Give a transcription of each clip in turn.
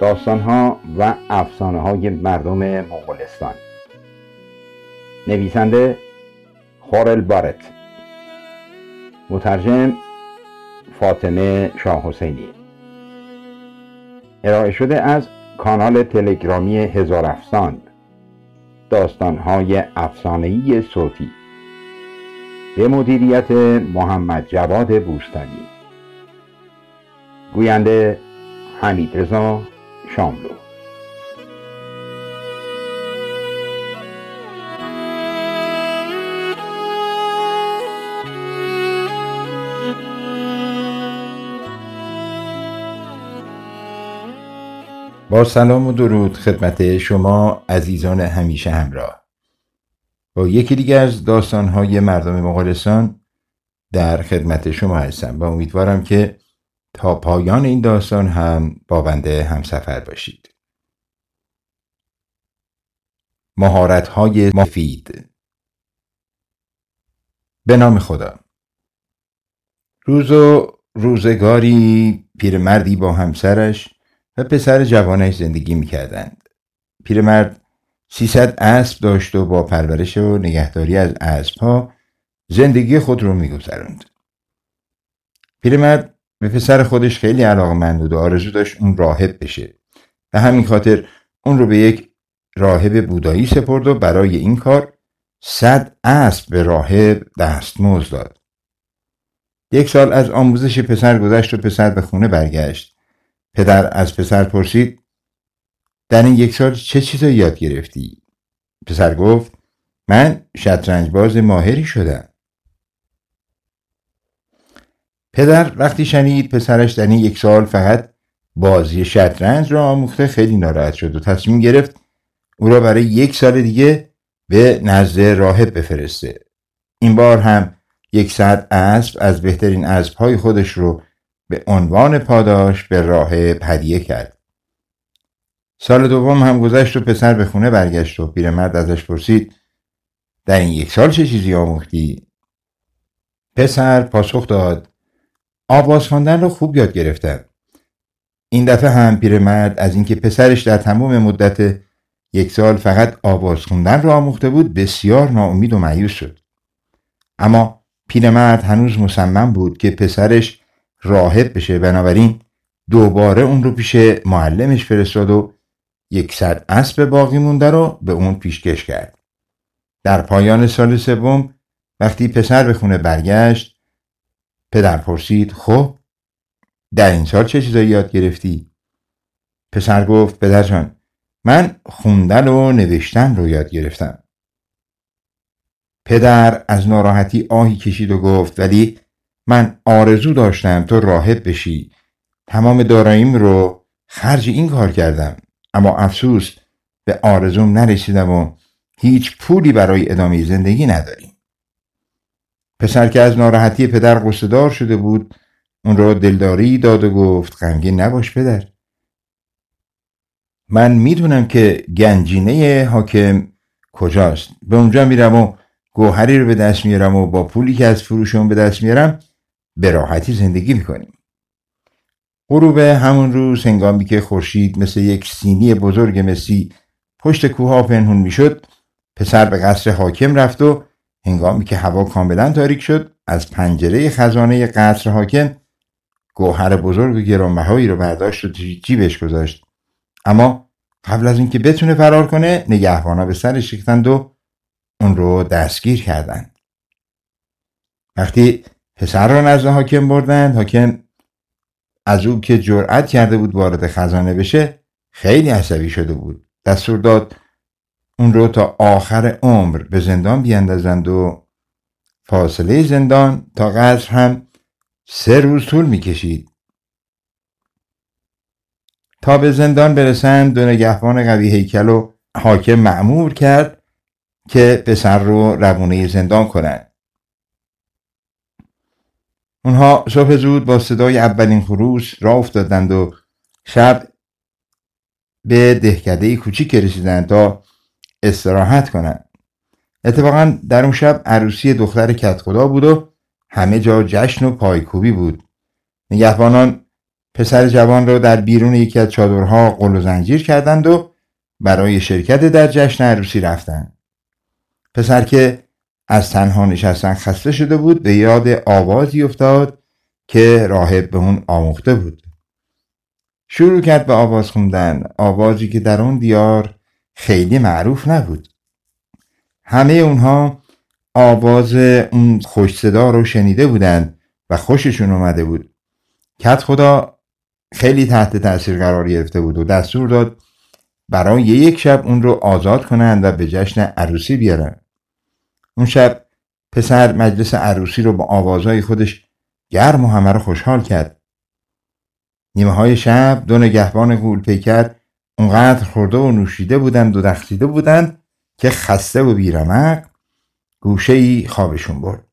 داستانها و افسانه های مردم مغولستان. نویسنده خورل بارت. مترجم فاطمه شاه حسینی. ارائه شده از کانال تلگرامی هزار افسان. داستانهای افسانه‌ای صوتی. به مدیریت محمد جواد بوستانی. گوینده حمید رضا. شاملو با سلام و درود خدمت شما عزیزان همیشه همراه. با یکی دیگه از داستانهای مردم مغولستان در خدمت شما هستم و امیدوارم که تا پایان این داستان هم با بنده همسفر باشید. مهارت های مفید. به نام خدا. روز و روزگاری پیرمردی با همسرش و پسر جوانش زندگی می‌کردند. پیرمرد سیصد اسب داشت و با پرورش و نگهداری از اسبها زندگی خود رو میگذراند پیرمرد به پسر خودش خیلی علاقمند بود و آرزو داشت اون راهب بشه. به همین خاطر اون رو به یک راهب بودایی سپرد و برای این کار صد اسب به راهب دستمزد داد. یک سال از آموزش پسر گذشت و پسر به خونه برگشت. پدر از پسر پرسید در این یک سال چه چیزایی یاد گرفتی؟ پسر گفت من شطرنج باز ماهری شدم. پدر وقتی شنید پسرش در این یک سال فقط بازی شطرنج را آموخته خیلی ناراحت شد و تصمیم گرفت او را برای یک سال دیگه به نزد راهب بفرسته. این بار هم یکصد اسب از بهترین اسبهای خودش رو به عنوان پاداش به راهب هدیه کرد. سال دوم هم گذشت و پسر به خونه برگشت و پیرمرد ازش پرسید در این یک سال چه چیزی آموختی؟ پسر پاسخ داد آواز خواندن رو خوب یاد گرفتم این دفعه هم پیرمرد از اینکه پسرش در تمام مدت یک سال فقط آواز خوندن را آموخته بود بسیار ناامید و مایوس شد. اما پیرمرد هنوز مصمم بود که پسرش راهب بشه. بنابراین دوباره اون رو پیش معلمش فرستاد و یکصد اسب باقی مونده رو به اون پیشکش کرد. در پایان سال سوم وقتی پسر به خونه برگشت پدر پرسید خب در این سال چه چیزایی یاد گرفتی؟ پسر گفت پدرجان من خوندن و نوشتن رو یاد گرفتم. پدر از ناراحتی آهی کشید و گفت ولی من آرزو داشتم تو راهب بشی. تمام داراییم رو خرج این کار کردم. اما افسوس به آرزوم نرسیدم و هیچ پولی برای ادامه زندگی نداریم پسر که از ناراحتی پدر قصدار شده بود اون را دلداری داد و گفت غمگین نباش پدر. من می‌دونم که گنجینه حاکم کجاست. به اونجا میرم و گوهری رو به دست میارم و با پولی که از فروشون به دست میارم به راحتی زندگی می‌کنیم. غروب همون روز هنگامی که خورشید مثل یک سینی بزرگ مسی پشت کوها پنهون می‌شد پسر به قصر حاکم رفت و هنگامی که هوا کاملا تاریک شد از پنجره خزانه قصر حاکم گوهر بزرگ و گرانبهایی رو برداشت و جیبش گذاشت. اما قبل از اینکه بتونه فرار کنه نگهبانا به سرش ریختند و اون رو دستگیر کردند. وقتی پسر را نزد حاکم بردند حاکم از او که جرأت کرده بود وارد خزانه بشه خیلی عصبی شده بود. دستور داد اون رو تا آخر عمر به زندان بیاندازند و فاصله زندان تا قصر هم سه روز طول می‌کشید. تا به زندان برسند دو نگهبان قوی هیکل و حاکم معمور کرد که پسر رو روونه زندان کنند. اونها صبح زود با صدای اولین خروس را افتادند و شب به دهکده کوچیک رسیدند تا استراحت کنند اتفاقا در اون شب عروسی دختر کت خدا بود و همه جا جشن و پایکوبی بود. نگهبانان پسر جوان را در بیرون یکی از چادرها قل و زنجیر کردند و برای شرکت در جشن عروسی رفتند. پسر که از تنها نشستن خسته شده بود به یاد آوازی افتاد که راهب به اون آموخته بود. شروع کرد به آواز خوندن. آوازی که در اون دیار خیلی معروف نبود. همه اونها آواز اون خوش صدا رو شنیده بودند و خوششون اومده بود. کت خدا خیلی تحت تاثیر قرار گرفته بود و دستور داد برای یک شب اون رو آزاد کنند و به جشن عروسی بیارن. اون شب پسر مجلس عروسی رو با آوازهای خودش گرم و همه رو خوشحال کرد. نیمه های شب دو نگهبان گول پیکر اونقدر خورده و نوشیده بودند و دخشیده بودند که خسته و بیرمق گوشه ای خوابشون برد.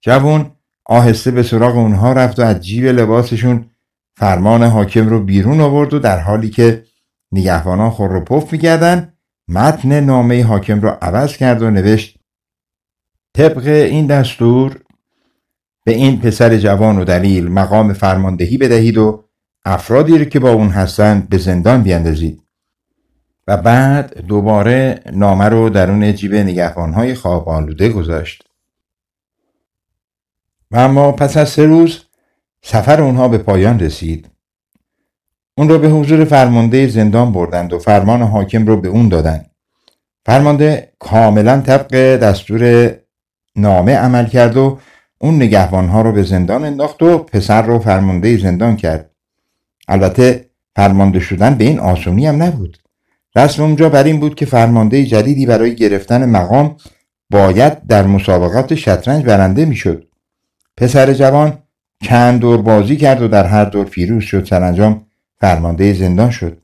جوون آهسته به سراغ اونها رفت و از جیب لباسشون فرمان حاکم رو بیرون آورد و در حالی که نگهبانان خور رو پف میگردن متن نامه حاکم رو عوض کرد و نوشت طبق این دستور به این پسر جوان و دلیل مقام فرماندهی بدهید و افرادی رو که با اون هستند به زندان بیندازید و بعد دوباره نامه رو درون جیب نگهبانهای خواب آلوده گذاشت. و اما پس از سه روز سفر اونها به پایان رسید. اون را به حضور فرمانده زندان بردند و فرمان حاکم رو به اون دادند. فرمانده کاملا طبق دستور نامه عمل کرد و اون نگهبانها رو به زندان انداخت و پسر رو فرمانده زندان کرد. البته فرمانده شدن به این آسونی هم نبود. رسم اونجا بر این بود که فرمانده جدیدی برای گرفتن مقام باید در مسابقات شطرنج برنده می‌شد. پسر جوان چند دور بازی کرد و در هر دور پیروز شد سرانجام فرمانده زندان شد.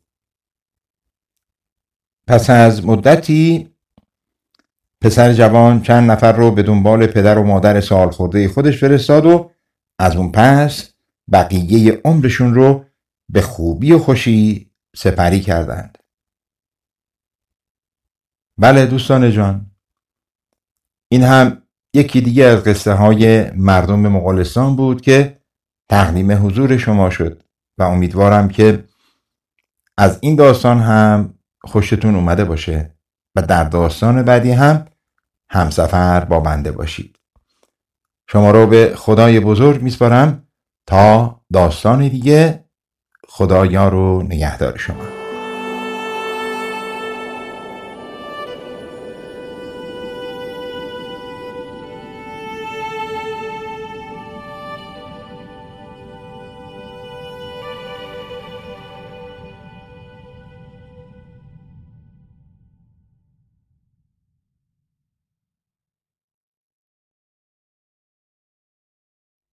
پس از مدتی پسر جوان چند نفر رو به دنبال پدر و مادر سال خورده خودش فرستاد و از اون پس بقیه عمرشون رو به خوبی و خوشی سپری کردند. بله دوستان جان. این هم یکی دیگه از قصه های مردم مغولستان بود که تقدیم حضور شما شد و امیدوارم که از این داستان هم خوشتون اومده باشه و در داستان بعدی هم همسفر با بنده باشید. شما رو به خدای بزرگ میسپارم تا داستان دیگه خدایا رو نگهدار شما.